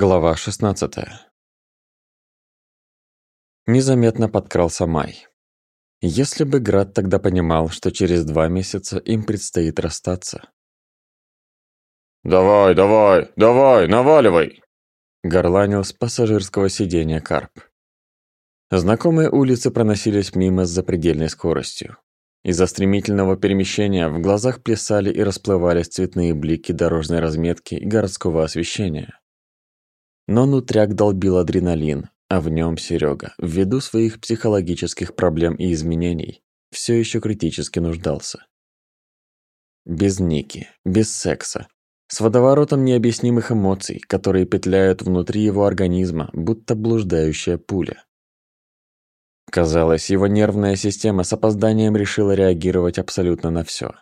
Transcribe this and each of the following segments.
Глава 16. Незаметно подкрался май. Если бы Град тогда понимал, что через два месяца им предстоит расстаться. «Давай, давай, давай, наваливай!» Горланил с пассажирского сиденья Карп. Знакомые улицы проносились мимо с запредельной скоростью. Из-за стремительного перемещения в глазах плясали и расплывались цветные блики дорожной разметки и городского освещения. Но нутряк долбил адреналин, а в нем Серега, ввиду своих психологических проблем и изменений, все еще критически нуждался. Без Ники, без секса, с водоворотом необъяснимых эмоций, которые петляют внутри его организма, будто блуждающая пуля. Казалось, его нервная система с опозданием решила реагировать абсолютно на все.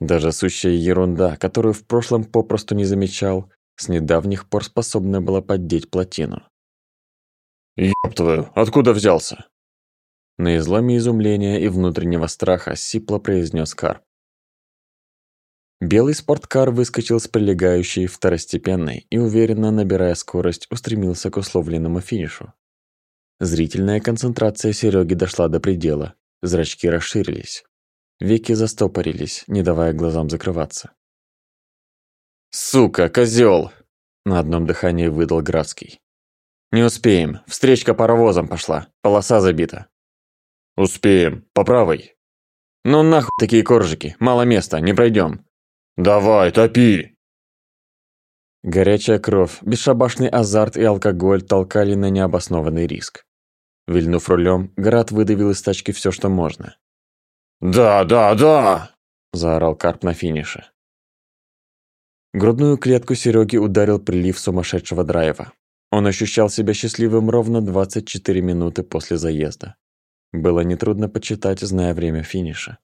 Даже сущая ерунда, которую в прошлом попросту не замечал, с недавних пор способна была поддеть плотину. «Ёб твою, откуда взялся?» На изломе изумления и внутреннего страха сипло произнес Кар. Белый спорткар выскочил с прилегающей второстепенной и, уверенно набирая скорость, устремился к условленному финишу. Зрительная концентрация Сереги дошла до предела, зрачки расширились. Веки застопорились, не давая глазам закрываться. «Сука, козёл!» – на одном дыхании выдал Градский. «Не успеем, встречка паровозом пошла, полоса забита». «Успеем, по правой». «Ну нахуй такие коржики, мало места, не пройдем. «Давай, топи!» Горячая кровь, бесшабашный азарт и алкоголь толкали на необоснованный риск. Вильнув рулем, Град выдавил из тачки все, что можно. «Да, да, да!» – заорал Карп на финише. Грудную клетку Сереги ударил прилив сумасшедшего драйва. Он ощущал себя счастливым ровно 24 минуты после заезда. Было нетрудно почитать, зная время финиша.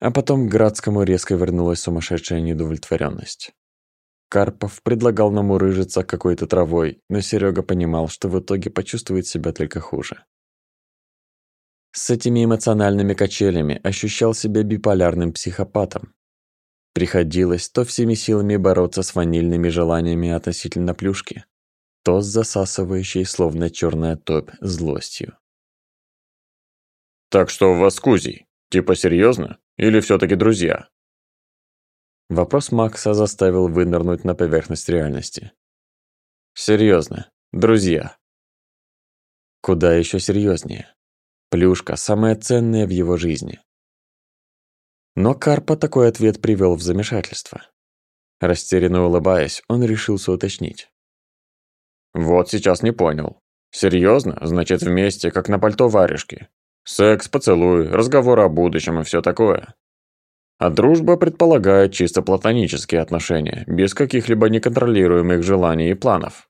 А потом к Градскому резко вернулась сумасшедшая недовлетворенность. Карпов предлагал намурыжиться какой-то травой, но Серега понимал, что в итоге почувствует себя только хуже. С этими эмоциональными качелями ощущал себя биполярным психопатом, Приходилось то всеми силами бороться с ванильными желаниями относительно плюшки, то с засасывающей, словно черная топь, злостью. «Так что у вас Кузей? Типа серьезно? Или все таки друзья?» Вопрос Макса заставил вынырнуть на поверхность реальности. Серьезно, друзья. Куда еще серьезнее. Плюшка – самая ценная в его жизни. Но Карпа такой ответ привел в замешательство. Растерянно улыбаясь, он решился уточнить. «Вот сейчас не понял. Серьезно? Значит, вместе, как на пальто варежки. Секс, поцелуй, разговор о будущем и все такое. А дружба предполагает чисто платонические отношения, без каких-либо неконтролируемых желаний и планов.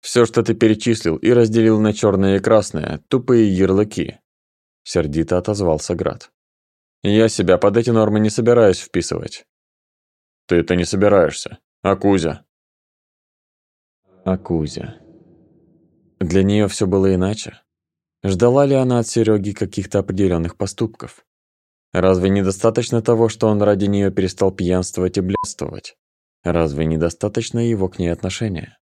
Все, что ты перечислил и разделил на черное и красное, тупые ярлыки. Сердито отозвался Град. Я себя под эти нормы не собираюсь вписывать. Ты-то не собираешься. А Кузя? А Кузя. Для нее все было иначе. Ждала ли она от Сереги каких-то определенных поступков? Разве недостаточно того, что он ради нее перестал пьянствовать и блядствовать? Разве недостаточно его к ней отношения?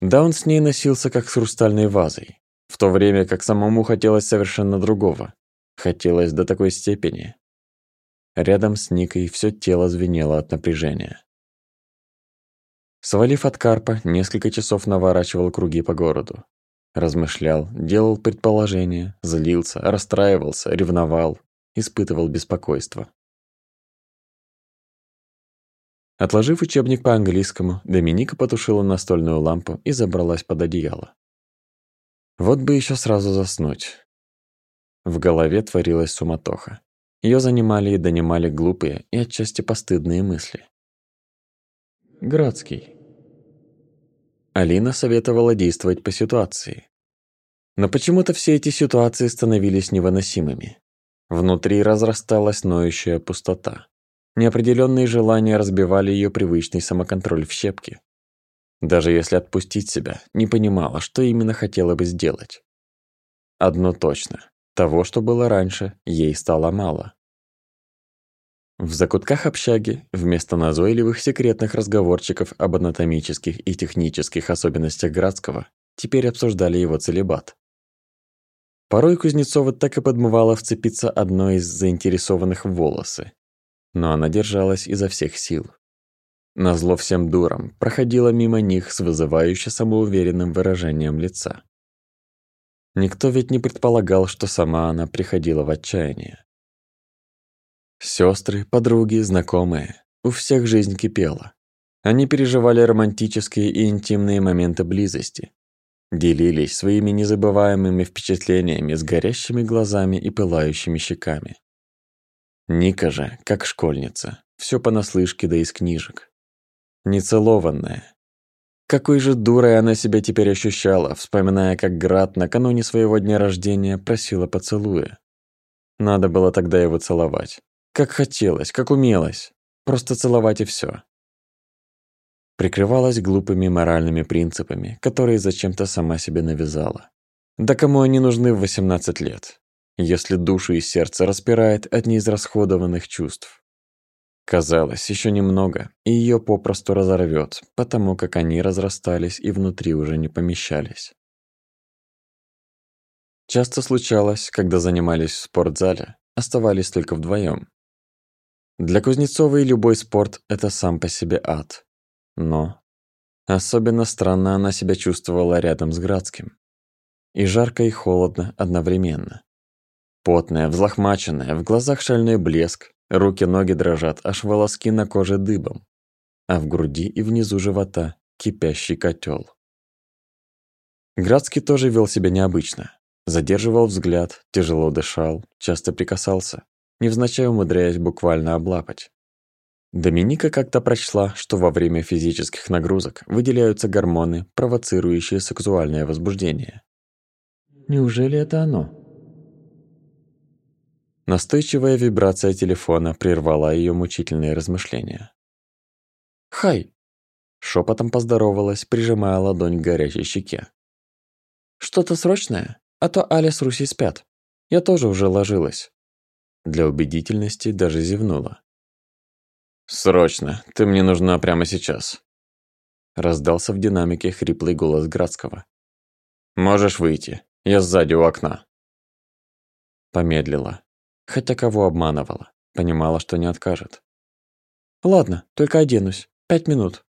Да, он с ней носился как с хрустальной вазой, в то время как самому хотелось совершенно другого. Хотелось до такой степени. Рядом с Никой все тело звенело от напряжения. Свалив от карпа, несколько часов наворачивал круги по городу. Размышлял, делал предположения, злился, расстраивался, ревновал, испытывал беспокойство. Отложив учебник по английскому, Доминика потушила настольную лампу и забралась под одеяло. Вот бы еще сразу заснуть. В голове творилась суматоха. Ее занимали и донимали глупые и отчасти постыдные мысли. Градский. Алина советовала действовать по ситуации. Но почему-то все эти ситуации становились невыносимыми. Внутри разрасталась ноющая пустота. Неопределенные желания разбивали ее привычный самоконтроль в щепки. Даже если отпустить себя, не понимала, что именно хотела бы сделать. Одно точно. Того, что было раньше, ей стало мало. В закутках общаги вместо назойливых секретных разговорчиков об анатомических и технических особенностях Градского теперь обсуждали его целебат. Порой Кузнецова так и подмывала вцепиться одной из заинтересованных в волосы, но она держалась изо всех сил. Назло всем дурам, проходила мимо них с вызывающе самоуверенным выражением лица. Никто ведь не предполагал, что сама она приходила в отчаяние. Сестры, подруги, знакомые. У всех жизнь кипела. Они переживали романтические и интимные моменты близости. Делились своими незабываемыми впечатлениями с горящими глазами и пылающими щеками. Ника же, как школьница, все понаслышке да из книжек. Нецелованная. Какой же дурой она себя теперь ощущала, вспоминая, как Град накануне своего дня рождения просила поцелуя. Надо было тогда его целовать. Как хотелось, как умелось. Просто целовать и все. Прикрывалась глупыми моральными принципами, которые зачем-то сама себе навязала. Да кому они нужны в 18 лет, если душу и сердце распирает от неизрасходованных чувств? Казалось, еще немного, и ее попросту разорвет, потому как они разрастались и внутри уже не помещались. Часто случалось, когда занимались в спортзале, оставались только вдвоем. Для Кузнецовой любой спорт – это сам по себе ад. Но особенно странно она себя чувствовала рядом с Градским. И жарко, и холодно одновременно. Потная, взлохмаченная, в глазах шальной блеск, руки-ноги дрожат, аж волоски на коже дыбом. А в груди и внизу живота кипящий котел. Градский тоже вел себя необычно. Задерживал взгляд, тяжело дышал, часто прикасался невзначай умудряясь буквально облапать. Доминика как-то прочла, что во время физических нагрузок выделяются гормоны, провоцирующие сексуальное возбуждение. Неужели это оно? Настойчивая вибрация телефона прервала ее мучительные размышления. «Хай!» – шепотом поздоровалась, прижимая ладонь к горячей щеке. «Что-то срочное? А то Аля с Руси спят. Я тоже уже ложилась. Для убедительности даже зевнула. «Срочно! Ты мне нужна прямо сейчас!» Раздался в динамике хриплый голос Градского. «Можешь выйти. Я сзади у окна». Помедлила. Хотя кого обманывала. Понимала, что не откажет. «Ладно, только оденусь. Пять минут».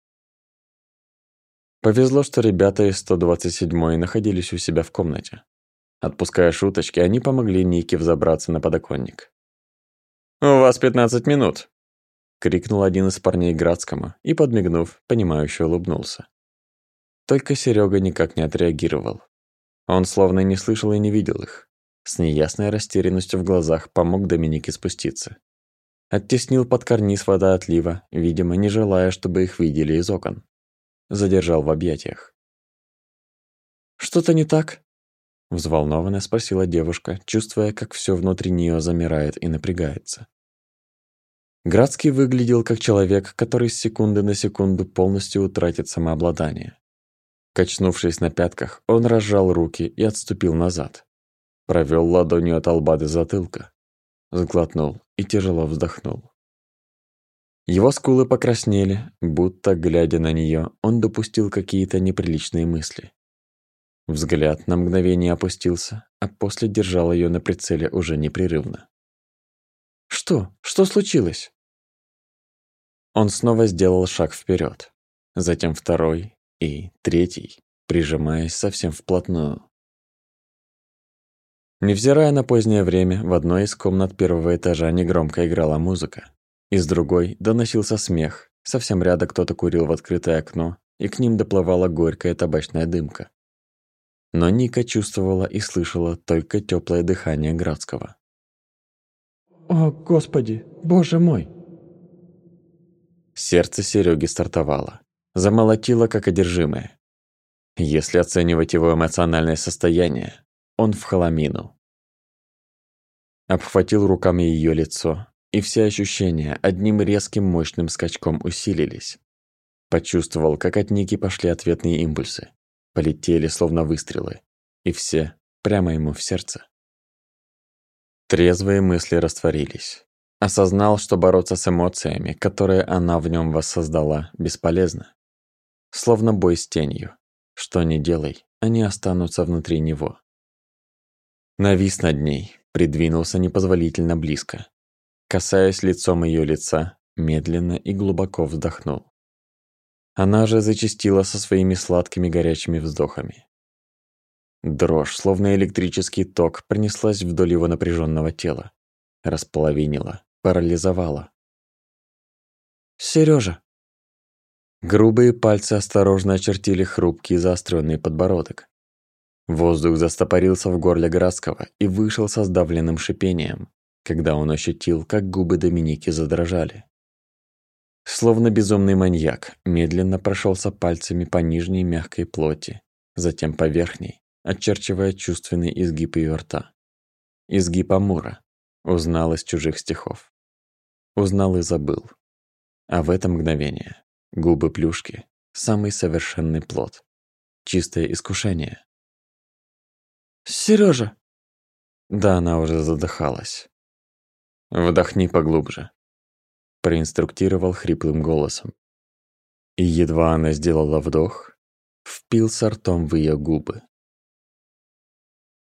Повезло, что ребята из 127-й находились у себя в комнате. Отпуская шуточки, они помогли Нике взобраться на подоконник. «У вас пятнадцать минут!» — крикнул один из парней Градскому и, подмигнув, понимающе улыбнулся. Только Серега никак не отреагировал. Он словно не слышал и не видел их. С неясной растерянностью в глазах помог Доминике спуститься. Оттеснил под карниз вода отлива, видимо, не желая, чтобы их видели из окон. Задержал в объятиях. «Что-то не так?» Взволнованно спросила девушка, чувствуя, как все внутри нее замирает и напрягается. Градский выглядел как человек, который с секунды на секунду полностью утратит самообладание. Качнувшись на пятках, он разжал руки и отступил назад. Провел ладонью от лба до затылка. Сглотнул и тяжело вздохнул. Его скулы покраснели, будто, глядя на нее, он допустил какие-то неприличные мысли. Взгляд на мгновение опустился, а после держал ее на прицеле уже непрерывно. «Что? Что случилось?» Он снова сделал шаг вперед, затем второй и третий, прижимаясь совсем вплотную. Невзирая на позднее время, в одной из комнат первого этажа негромко играла музыка. Из другой доносился смех, совсем рядом кто-то курил в открытое окно, и к ним доплывала горькая табачная дымка но Ника чувствовала и слышала только теплое дыхание Градского. «О, Господи! Боже мой!» Сердце Сереги стартовало, замолотило как одержимое. Если оценивать его эмоциональное состояние, он в холомину. Обхватил руками ее лицо, и все ощущения одним резким мощным скачком усилились. Почувствовал, как от Ники пошли ответные импульсы полетели словно выстрелы, и все прямо ему в сердце. Трезвые мысли растворились. Осознал, что бороться с эмоциями, которые она в нем воссоздала, бесполезно. Словно бой с тенью. Что ни делай, они останутся внутри него. Навис над ней, придвинулся непозволительно близко. Касаясь лицом ее лица, медленно и глубоко вздохнул. Она же зачастила со своими сладкими горячими вздохами. Дрожь, словно электрический ток, пронеслась вдоль его напряженного тела, располовинила, парализовала. Сережа! Грубые пальцы осторожно очертили хрупкий заостренный подбородок. Воздух застопорился в горле городского и вышел со сдавленным шипением, когда он ощутил, как губы Доминики задрожали. Словно безумный маньяк, медленно прошелся пальцами по нижней мягкой плоти, затем по верхней, очерчивая чувственный изгиб ее рта. Изгиб Амура. Узнал из чужих стихов. Узнал и забыл. А в это мгновение губы плюшки – самый совершенный плод. Чистое искушение. Сережа! Да, она уже задыхалась. Вдохни поглубже. Проинструктировал хриплым голосом. И едва она сделала вдох, впился ртом в ее губы.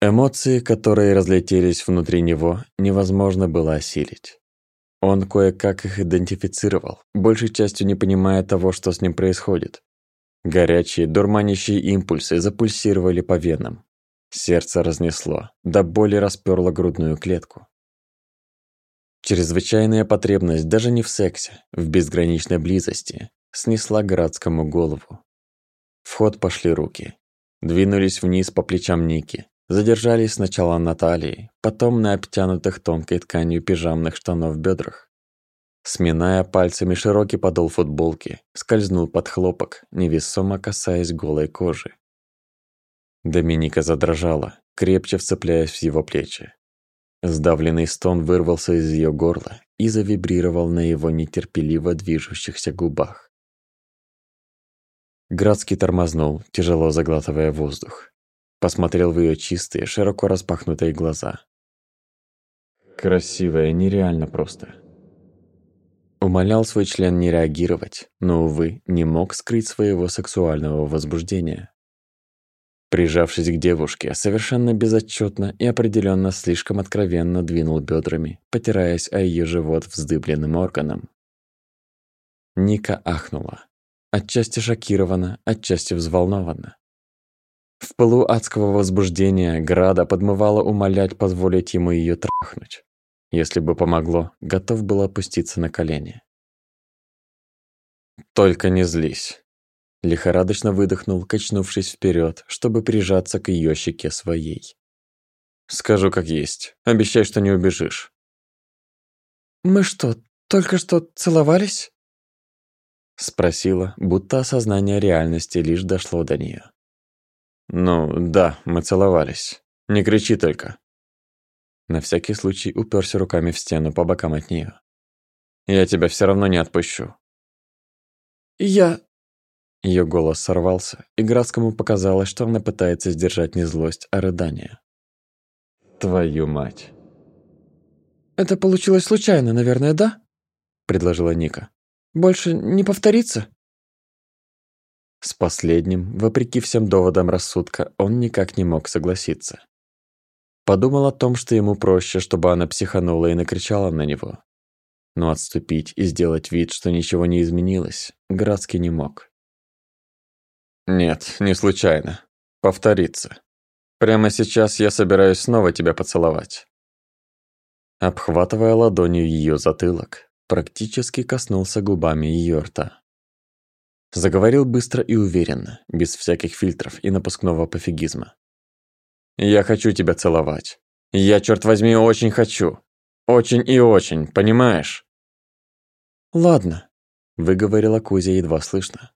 Эмоции, которые разлетелись внутри него, невозможно было осилить. Он кое-как их идентифицировал, большей частью не понимая того, что с ним происходит. Горячие, дурманящие импульсы запульсировали по венам. Сердце разнесло, до боли расперло грудную клетку. Чрезвычайная потребность даже не в сексе, в безграничной близости, снесла городскому голову. В ход пошли руки. Двинулись вниз по плечам Ники, Задержались сначала на талии, потом на обтянутых тонкой тканью пижамных штанов бедрах. Сминая пальцами широкий подол футболки, скользнул под хлопок, невесомо касаясь голой кожи. Доминика задрожала, крепче вцепляясь в его плечи. Сдавленный стон вырвался из ее горла и завибрировал на его нетерпеливо движущихся губах. Градский тормознул, тяжело заглатывая воздух. Посмотрел в ее чистые, широко распахнутые глаза. Красивая, нереально просто. Умолял свой член не реагировать, но, увы, не мог скрыть своего сексуального возбуждения. Прижавшись к девушке, совершенно безотчетно и определенно слишком откровенно двинул бедрами, потираясь о ее живот вздыбленным органом. Ника ахнула. Отчасти шокирована, отчасти взволнована. В пылу адского возбуждения Града подмывала умолять позволить ему ее трахнуть. Если бы помогло, готов был опуститься на колени. «Только не злись», — лихорадочно выдохнул, качнувшись вперед, чтобы прижаться к ее щеке своей. «Скажу как есть. Обещай, что не убежишь». «Мы что, только что целовались?» Спросила, будто осознание реальности лишь дошло до нее. «Ну, да, мы целовались. Не кричи только». На всякий случай уперся руками в стену по бокам от нее. «Я тебя все равно не отпущу». «Я...» Ее голос сорвался, и Градскому показалось, что она пытается сдержать не злость, а рыдание. «Твою мать!» «Это получилось случайно, наверное, да?» – предложила Ника. «Больше не повторится?» С последним, вопреки всем доводам рассудка, он никак не мог согласиться. Подумал о том, что ему проще, чтобы она психанула и накричала на него. Но отступить и сделать вид, что ничего не изменилось, Градский не мог. «Нет, не случайно. Повторится. Прямо сейчас я собираюсь снова тебя поцеловать». Обхватывая ладонью ее затылок, практически коснулся губами ее рта. Заговорил быстро и уверенно, без всяких фильтров и напускного пофигизма. «Я хочу тебя целовать. Я, черт возьми, очень хочу. Очень и очень, понимаешь?» «Ладно», — выговорила Кузя едва слышно.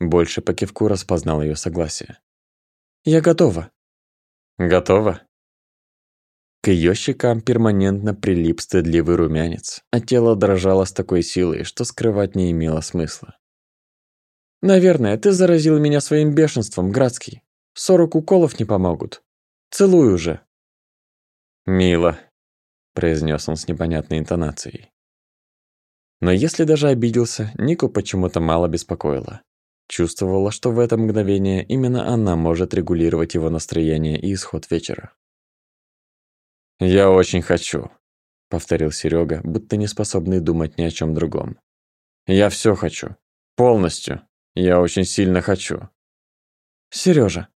Больше по кивку распознал ее согласие. «Я готова». «Готова?» К ее щекам перманентно прилип стыдливый румянец, а тело дрожало с такой силой, что скрывать не имело смысла. Наверное, ты заразил меня своим бешенством, Градский. Сорок уколов не помогут. Целую уже. Мило. произнес он с непонятной интонацией. Но если даже обиделся, Нику почему-то мало беспокоило. Чувствовала, что в это мгновение именно она может регулировать его настроение и исход вечера. «Я очень хочу», — повторил Серега, будто не способный думать ни о чем другом. «Я все хочу. Полностью. Я очень сильно хочу». Сережа.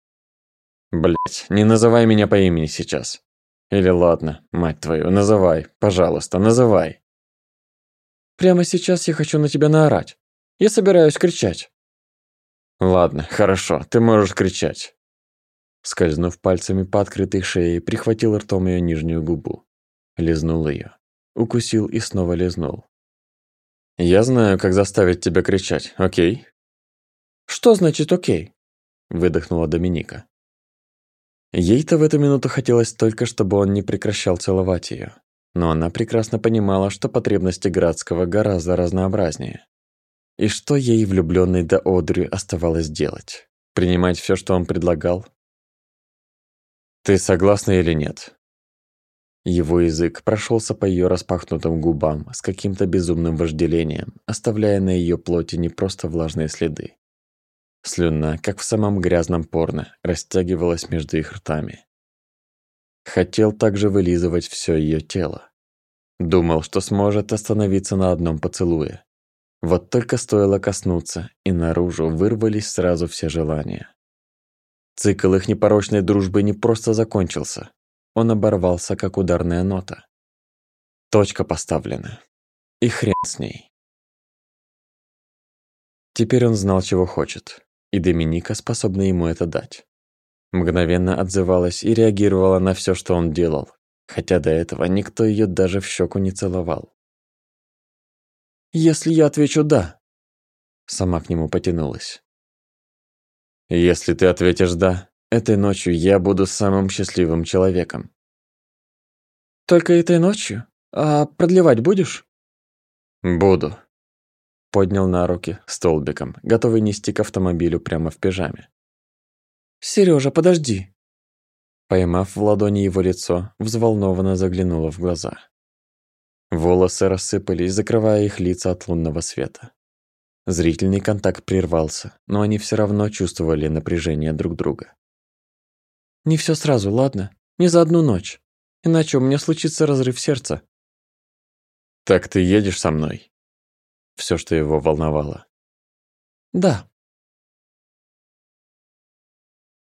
Блять, не называй меня по имени сейчас. Или ладно, мать твою, называй, пожалуйста, называй. Прямо сейчас я хочу на тебя наорать. Я собираюсь кричать. Ладно, хорошо, ты можешь кричать. Скользнув пальцами по открытой шее, прихватил ртом ее нижнюю губу. Лизнул ее. Укусил и снова лизнул. «Я знаю, как заставить тебя кричать, окей?» «Что значит окей?» Выдохнула Доминика. Ей-то в эту минуту хотелось только, чтобы он не прекращал целовать ее. Но она прекрасно понимала, что потребности Градского гораздо разнообразнее. И что ей, влюбленной до Одри, оставалось делать? Принимать все, что он предлагал? «Ты согласна или нет?» Его язык прошелся по ее распахнутым губам с каким-то безумным вожделением, оставляя на ее плоти не просто влажные следы. Слюна, как в самом грязном порно, растягивалась между их ртами. Хотел также вылизывать все ее тело. Думал, что сможет остановиться на одном поцелуе. Вот только стоило коснуться, и наружу вырвались сразу все желания. Цикл их непорочной дружбы не просто закончился, он оборвался, как ударная нота. Точка поставлена. И хрен с ней. Теперь он знал, чего хочет, и Доминика способна ему это дать. Мгновенно отзывалась и реагировала на все, что он делал, хотя до этого никто ее даже в щеку не целовал. «Если я отвечу «да», — сама к нему потянулась. «Если ты ответишь «да», Этой ночью я буду самым счастливым человеком. Только этой ночью? А продлевать будешь? Буду. Поднял на руки столбиком, готовый нести к автомобилю прямо в пижаме. Сережа, подожди. Поймав в ладони его лицо, взволнованно заглянула в глаза. Волосы рассыпались, закрывая их лица от лунного света. Зрительный контакт прервался, но они все равно чувствовали напряжение друг друга. Не все сразу, ладно? Не за одну ночь. Иначе у меня случится разрыв сердца. Так ты едешь со мной? Все, что его волновало. Да.